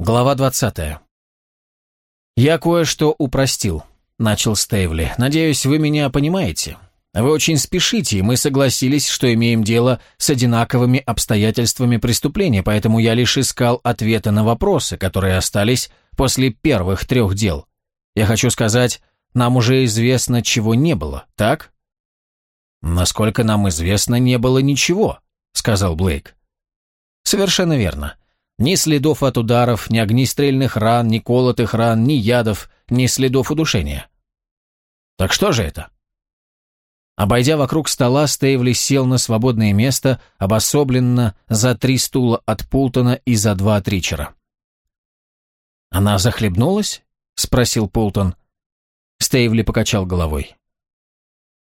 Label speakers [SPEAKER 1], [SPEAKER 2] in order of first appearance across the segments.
[SPEAKER 1] Глава 20. «Я кое-что упростил», — начал Стейвли. «Надеюсь, вы меня понимаете. Вы очень спешите, и мы согласились, что имеем дело с одинаковыми обстоятельствами преступления, поэтому я лишь искал ответы на вопросы, которые остались после первых трех дел. Я хочу сказать, нам уже известно, чего не было, так?» «Насколько нам известно, не было ничего», — сказал Блейк. «Совершенно верно. Ни следов от ударов, ни огнестрельных ран, ни колотых ран, ни ядов, ни следов удушения. Так что же это? Обойдя вокруг стола, Стейвли сел на свободное место, обособленно за три стула от Пултона и за два от Ричера. «Она захлебнулась?» — спросил Пултон. Стейвли покачал головой.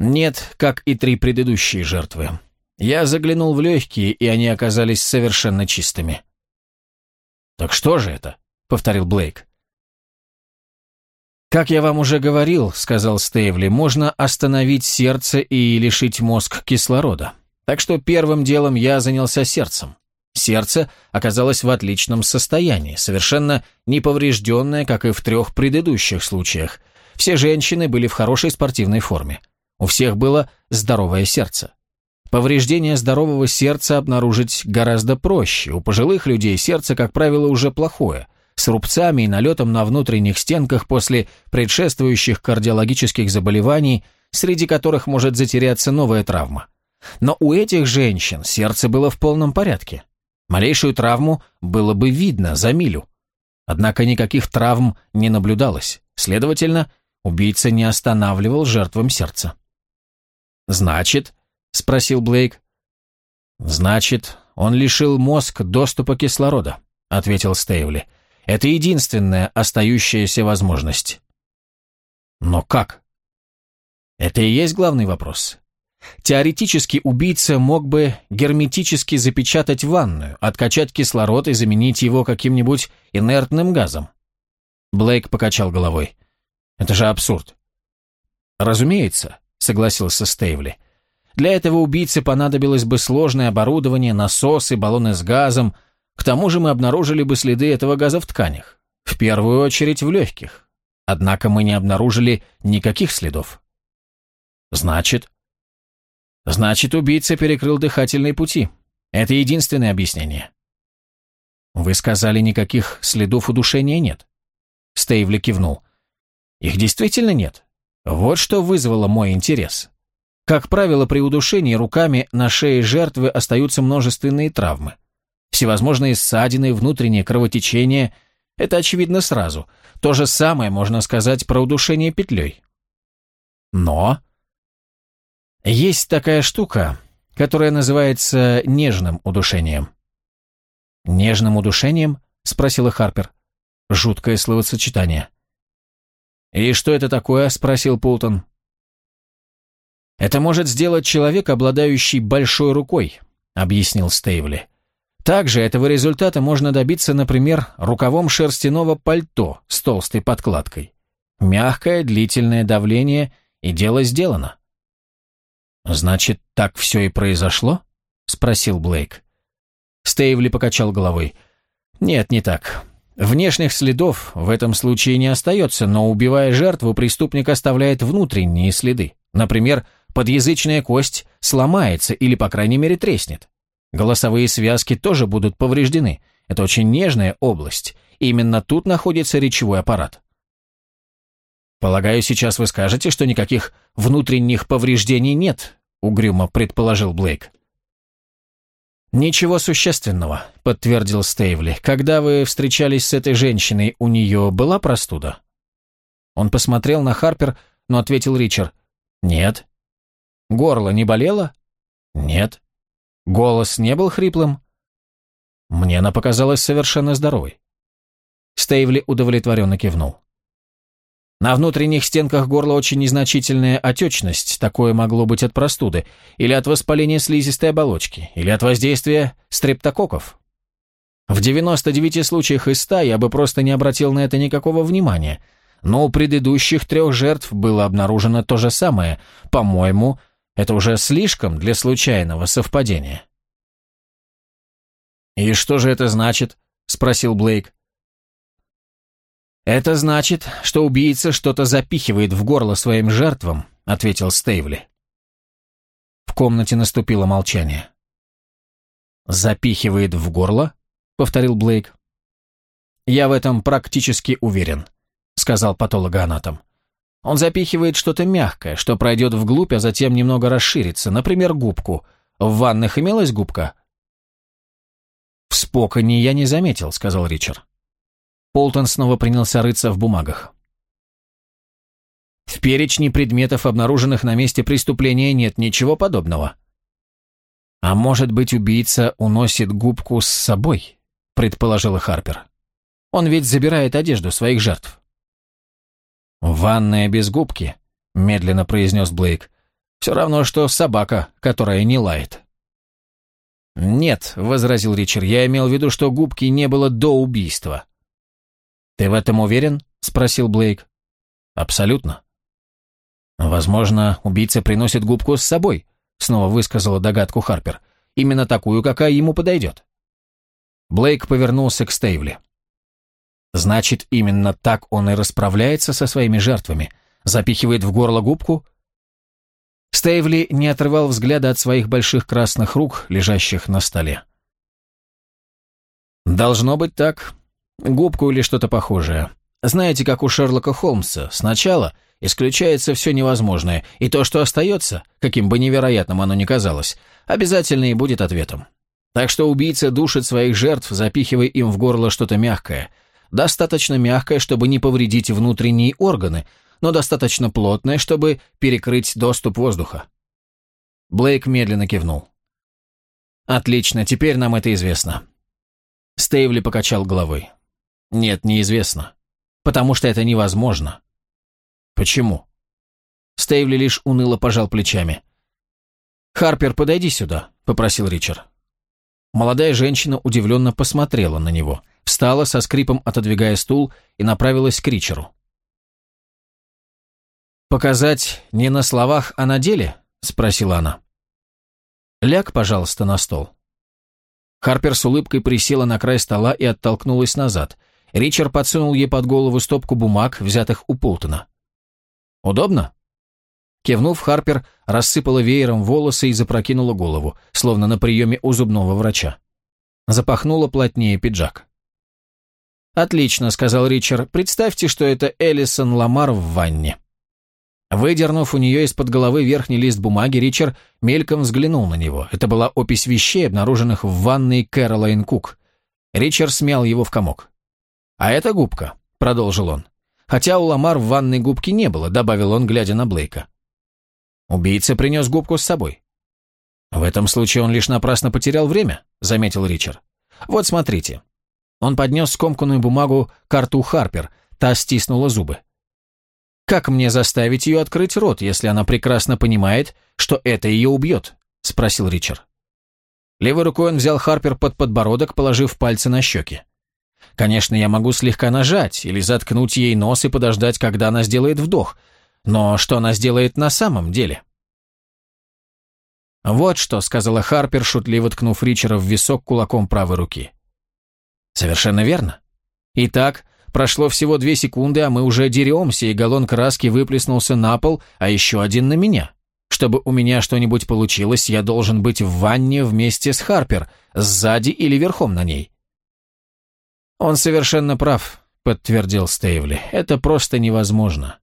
[SPEAKER 1] «Нет, как и три предыдущие жертвы. Я заглянул в легкие, и они оказались совершенно чистыми». «Так что же это?» — повторил Блейк. «Как я вам уже говорил, — сказал Стейвли, — можно остановить сердце и лишить мозг кислорода. Так что первым делом я занялся сердцем. Сердце оказалось в отличном состоянии, совершенно неповрежденное, как и в трех предыдущих случаях. Все женщины были в хорошей спортивной форме. У всех было здоровое сердце. Повреждение здорового сердца обнаружить гораздо проще. У пожилых людей сердце, как правило, уже плохое, с рубцами и налетом на внутренних стенках после предшествующих кардиологических заболеваний, среди которых может затеряться новая травма. Но у этих женщин сердце было в полном порядке. Малейшую травму было бы видно за милю. Однако никаких травм не наблюдалось. Следовательно, убийца не останавливал жертвам сердца. Значит, — спросил Блейк. «Значит, он лишил мозг доступа кислорода», — ответил Стейвли. «Это единственная остающаяся возможность». «Но как?» «Это и есть главный вопрос. Теоретически убийца мог бы герметически запечатать ванную, откачать кислород и заменить его каким-нибудь инертным газом». Блейк покачал головой. «Это же абсурд». «Разумеется», — согласился Стейвли. Для этого убийце понадобилось бы сложное оборудование, насосы, баллоны с газом. К тому же мы обнаружили бы следы этого газа в тканях. В первую очередь в легких. Однако мы не обнаружили никаких следов. Значит? Значит, убийца перекрыл дыхательные пути. Это единственное объяснение. Вы сказали, никаких следов удушения нет. Стейвли кивнул. Их действительно нет. Вот что вызвало мой интерес. Как правило, при удушении руками на шее жертвы остаются множественные травмы. Всевозможные ссадины, внутреннее кровотечение – это очевидно сразу. То же самое можно сказать про удушение петлей. Но есть такая штука, которая называется нежным удушением. «Нежным удушением?» – спросила Харпер. Жуткое словосочетание. «И что это такое?» – спросил Пултон. «Это может сделать человек, обладающий большой рукой», — объяснил Стейвли. Также этого результата можно добиться, например, рукавом шерстяного пальто с толстой подкладкой. Мягкое, длительное давление, и дело сделано. «Значит, так все и произошло?» — спросил Блейк. Стейвли покачал головой. «Нет, не так. Внешних следов в этом случае не остается, но убивая жертву, преступник оставляет внутренние следы. Например, подъязычная кость сломается или, по крайней мере, треснет. Голосовые связки тоже будут повреждены. Это очень нежная область. Именно тут находится речевой аппарат. «Полагаю, сейчас вы скажете, что никаких внутренних повреждений нет», — угрюмо предположил Блейк. «Ничего существенного», — подтвердил Стейвли. «Когда вы встречались с этой женщиной, у нее была простуда?» Он посмотрел на Харпер, но ответил Ричард. «Нет». Горло не болело? Нет. Голос не был хриплым? Мне она показалась совершенно здоровой. Стейвли удовлетворенно кивнул. На внутренних стенках горла очень незначительная отечность, такое могло быть от простуды, или от воспаления слизистой оболочки, или от воздействия стрептококков. В 99 случаях из 100 я бы просто не обратил на это никакого внимания, но у предыдущих трех жертв было обнаружено то же самое, по-моему, это уже слишком для случайного совпадения. «И что же это значит?» — спросил Блейк. «Это значит, что убийца что-то запихивает в горло своим жертвам», — ответил Стейвли. В комнате наступило молчание. «Запихивает в горло?» — повторил Блейк. «Я в этом практически уверен», — сказал патологоанатом. «Он запихивает что-то мягкое, что пройдет вглубь, а затем немного расширится, например, губку. В ваннах имелась губка?» «В споконе я не заметил», — сказал Ричард. Полтон снова принялся рыться в бумагах. В перечне предметов, обнаруженных на месте преступления, нет ничего подобного. А может быть, убийца уносит губку с собой, предположила Харпер. Он ведь забирает одежду своих жертв. «Ванная без губки», — медленно произнес Блейк. «Все равно, что собака, которая не лает». «Нет», — возразил Ричард, — «я имел в виду, что губки не было до убийства». «Ты в этом уверен?» – спросил Блейк. «Абсолютно». «Возможно, убийца приносит губку с собой», – снова высказала догадку Харпер. «Именно такую, какая ему подойдет». Блейк повернулся к Стейвли. «Значит, именно так он и расправляется со своими жертвами? Запихивает в горло губку?» Стейвли не отрывал взгляда от своих больших красных рук, лежащих на столе. «Должно быть так. Губку или что-то похожее. Знаете, как у Шерлока Холмса, сначала исключается все невозможное, и то, что остается, каким бы невероятным оно ни казалось, обязательно и будет ответом. Так что убийца душит своих жертв, запихивая им в горло что-то мягкое. Достаточно мягкое, чтобы не повредить внутренние органы, но достаточно плотное, чтобы перекрыть доступ воздуха. Блейк медленно кивнул. «Отлично, теперь нам это известно». Стейвли покачал головой. Нет, неизвестно. Потому что это невозможно. Почему? Стейвли лишь уныло пожал плечами. «Харпер, подойди сюда», — попросил Ричард. Молодая женщина удивленно посмотрела на него, встала со скрипом, отодвигая стул, и направилась к Ричеру. «Показать не на словах, а на деле?» — спросила она. «Ляг, пожалуйста, на стол». Харпер с улыбкой присела на край стола и оттолкнулась назад. Ричард подсунул ей под голову стопку бумаг, взятых у Полтона. «Удобно?» Кивнув, Харпер рассыпала веером волосы и запрокинула голову, словно на приеме у зубного врача. Запахнула плотнее пиджак. «Отлично», — сказал Ричард. «Представьте, что это Элисон Ламар в ванне». Выдернув у нее из-под головы верхний лист бумаги, Ричард мельком взглянул на него. Это была опись вещей, обнаруженных в ванной Кэролайн Кук. Ричард смял его в комок. «А это губка», — продолжил он. «Хотя у Ламар в ванной губки не было», — добавил он, глядя на Блейка. «Убийца принес губку с собой». «В этом случае он лишь напрасно потерял время», — заметил Ричард. «Вот смотрите». Он поднес скомканную бумагу карту Харпер, та стиснула зубы. «Как мне заставить ее открыть рот, если она прекрасно понимает, что это ее убьет?» — спросил Ричард. Левой рукой он взял Харпер под подбородок, положив пальцы на щеки. Конечно, я могу слегка нажать или заткнуть ей нос и подождать, когда она сделает вдох. Но что она сделает на самом деле? «Вот что», — сказала Харпер, шутливо ткнув Ричера в висок кулаком правой руки. «Совершенно верно. Итак, прошло всего две секунды, а мы уже деремся, и галлон краски выплеснулся на пол, а еще один на меня. Чтобы у меня что-нибудь получилось, я должен быть в ванне вместе с Харпер, сзади или верхом на ней. «Он совершенно прав», — подтвердил Стейвли. «Это просто невозможно.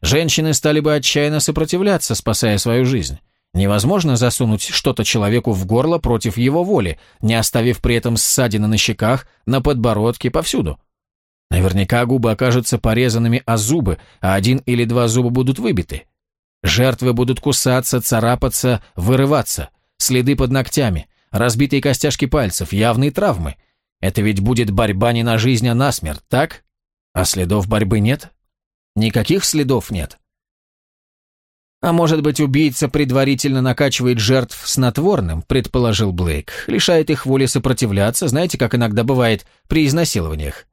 [SPEAKER 1] Женщины стали бы отчаянно сопротивляться, спасая свою жизнь. Невозможно засунуть что-то человеку в горло против его воли, не оставив при этом ссадины на щеках, на подбородке, повсюду. Наверняка губы окажутся порезанными о зубы, а один или два зуба будут выбиты. Жертвы будут кусаться, царапаться, вырываться, следы под ногтями, разбитые костяшки пальцев, явные травмы — это ведь будет борьба не на жизнь, а на смерть, так? А следов борьбы нет? Никаких следов нет. А может быть, убийца предварительно накачивает жертв снотворным, предположил Блейк, лишает их воли сопротивляться, знаете, как иногда бывает при изнасилованиях.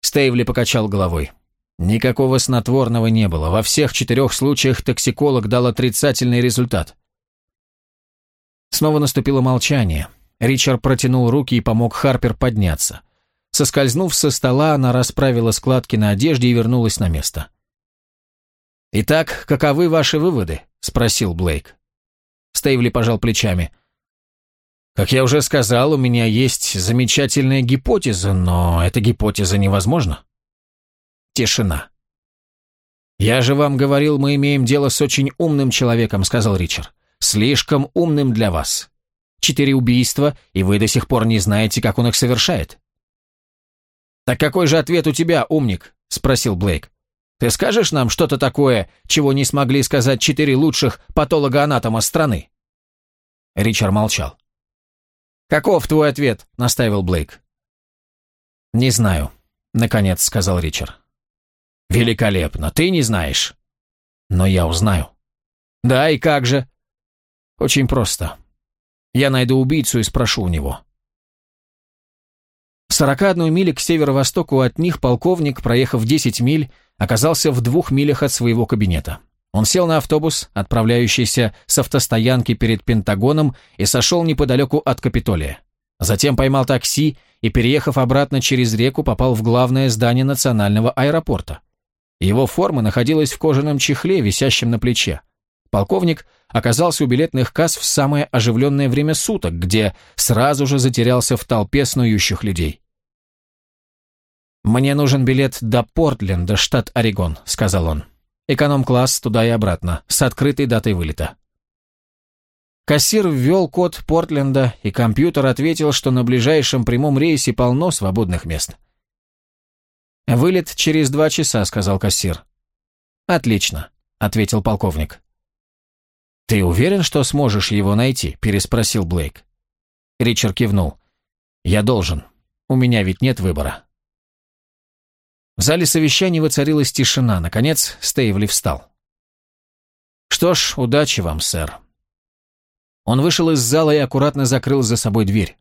[SPEAKER 1] Стейвли покачал головой. Никакого снотворного не было. Во всех четырех случаях токсиколог дал отрицательный результат. Снова наступило молчание. Ричард протянул руки и помог Харпер подняться. Соскользнув со стола, она расправила складки на одежде и вернулась на место. «Итак, каковы ваши выводы?» – спросил Блейк. Стейвли пожал плечами. «Как я уже сказал, у меня есть замечательная гипотеза, но эта гипотеза невозможна». Тишина. «Я же вам говорил, мы имеем дело с очень умным человеком», – сказал Ричард. «Слишком умным для вас. Четыре убийства, и вы до сих пор не знаете, как он их совершает». «Так какой же ответ у тебя, умник?» – спросил Блейк. «Ты скажешь нам что-то такое, чего не смогли сказать четыре лучших патологоанатома страны?» Ричард молчал. «Каков твой ответ?» – настаивал Блейк. «Не знаю», – наконец сказал Ричард. «Великолепно, ты не знаешь». «Но я узнаю». «Да, и как же?» «Очень просто. Я найду убийцу и спрошу у него». В 41 миле к северо-востоку от них полковник, проехав 10 миль, оказался в двух милях от своего кабинета. Он сел на автобус, отправляющийся с автостоянки перед Пентагоном, и сошел неподалеку от Капитолия. Затем поймал такси и, переехав обратно через реку, попал в главное здание национального аэропорта. Его форма находилась в кожаном чехле, висящем на плече. Полковник оказался у билетных касс в самое оживленное время суток, где сразу же затерялся в толпе снующих людей. «Мне нужен билет до Портленда, штат Орегон», — сказал он. «Эконом-класс туда и обратно, с открытой датой вылета». Кассир ввел код Портленда, и компьютер ответил, что на ближайшем прямом рейсе полно свободных мест. «Вылет через два часа», — сказал кассир. «Отлично», — ответил полковник. «Ты уверен, что сможешь его найти?» – переспросил Блейк. Ричард кивнул. «Я должен. У меня ведь нет выбора». В зале совещаний воцарилась тишина. Наконец Стейвли встал. «Что ж, удачи вам, сэр». Он вышел из зала и аккуратно закрыл за собой дверь.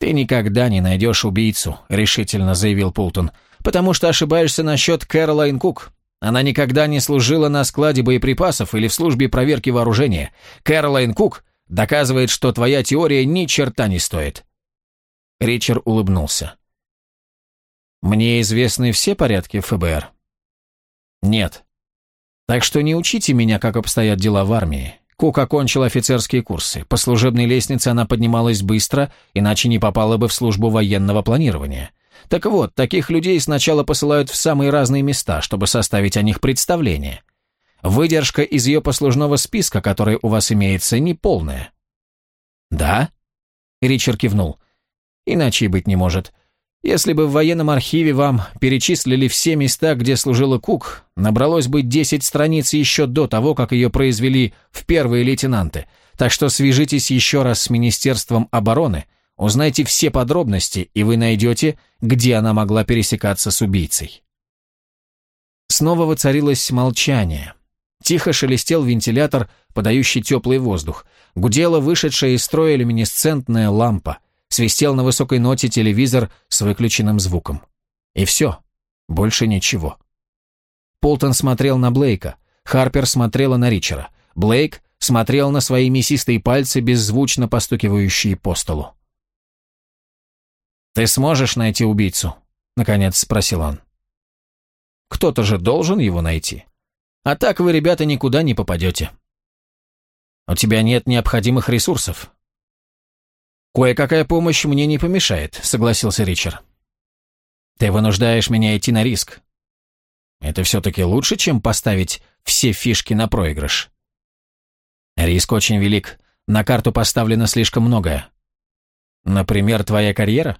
[SPEAKER 1] «Ты никогда не найдешь убийцу», — решительно заявил Пултон, «потому что ошибаешься насчет Кэролайн Кук. Она никогда не служила на складе боеприпасов или в службе проверки вооружения. Кэролайн Кук доказывает, что твоя теория ни черта не стоит». Ричард улыбнулся. «Мне известны все порядки ФБР?» «Нет. Так что не учите меня, как обстоят дела в армии. Кук окончил офицерские курсы. По служебной лестнице она поднималась быстро, иначе не попала бы в службу военного планирования. Так вот, таких людей сначала посылают в самые разные места, чтобы составить о них представление. Выдержка из ее послужного списка, который у вас имеется, неполная. «Да?» — Ричард кивнул. «Иначе и быть не может. Если бы в военном архиве вам перечислили все места, где служила Кук, набралось бы 10 страниц еще до того, как ее произвели в первые лейтенанты. Так что свяжитесь еще раз с Министерством обороны, Узнайте все подробности, и вы найдете, где она могла пересекаться с убийцей. Снова воцарилось молчание. Тихо шелестел вентилятор, подающий теплый воздух. Гудела вышедшая из строя люминесцентная лампа. Свистел на высокой ноте телевизор с выключенным звуком. И все. Больше ничего. Полтон смотрел на Блейка. Харпер смотрела на Ричера. Блейк смотрел на свои мясистые пальцы, беззвучно постукивающие по столу. «Ты сможешь найти убийцу?» — наконец спросил он. «Кто-то же должен его найти. А так вы, ребята, никуда не попадете. У тебя нет необходимых ресурсов». «Кое-какая помощь мне не помешает», — согласился Ричард. «Ты вынуждаешь меня идти на риск. Это все-таки лучше, чем поставить все фишки на проигрыш». «Риск очень велик. На карту поставлено слишком многое. Например, твоя карьера?»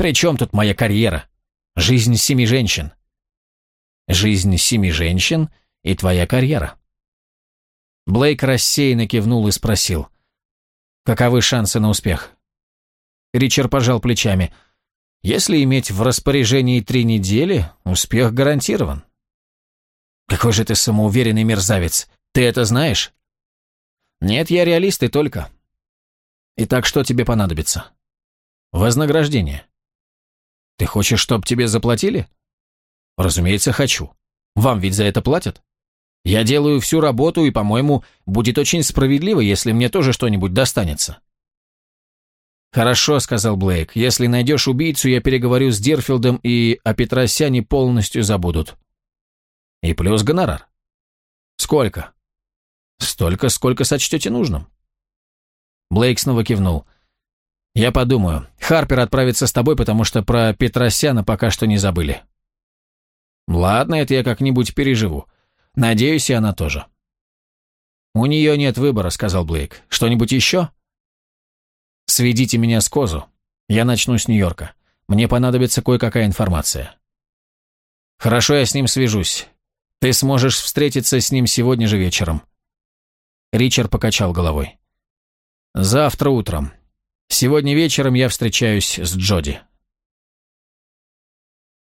[SPEAKER 1] При чем тут моя карьера? Жизнь семи женщин. Жизнь семи женщин и твоя карьера. Блейк рассеянно кивнул и спросил. Каковы шансы на успех? Ричард пожал плечами. Если иметь в распоряжении три недели, успех гарантирован. Какой же ты самоуверенный мерзавец. Ты это знаешь? Нет, я реалист и только. Итак, что тебе понадобится? Вознаграждение. Ты хочешь, чтоб тебе заплатили? Разумеется, хочу. Вам ведь за это платят? Я делаю всю работу, и, по-моему, будет очень справедливо, если мне тоже что-нибудь достанется. «Хорошо», — сказал Блейк. «Если найдешь убийцу, я переговорю с Дирфилдом, и о Петросяне полностью забудут». «И плюс гонорар». «Сколько?» «Столько, сколько сочтете нужным». Блейк снова кивнул. «Я подумаю. Харпер отправится с тобой, потому что про Петросяна пока что не забыли». «Ладно, это я как-нибудь переживу. Надеюсь, и она тоже». «У нее нет выбора», — сказал Блейк. «Что-нибудь еще?» «Сведите меня с Козу. Я начну с Нью-Йорка. Мне понадобится кое-какая информация». «Хорошо, я с ним свяжусь. Ты сможешь встретиться с ним сегодня же вечером». Ричард покачал головой. «Завтра утром. Сегодня вечером я встречаюсь с Джоди».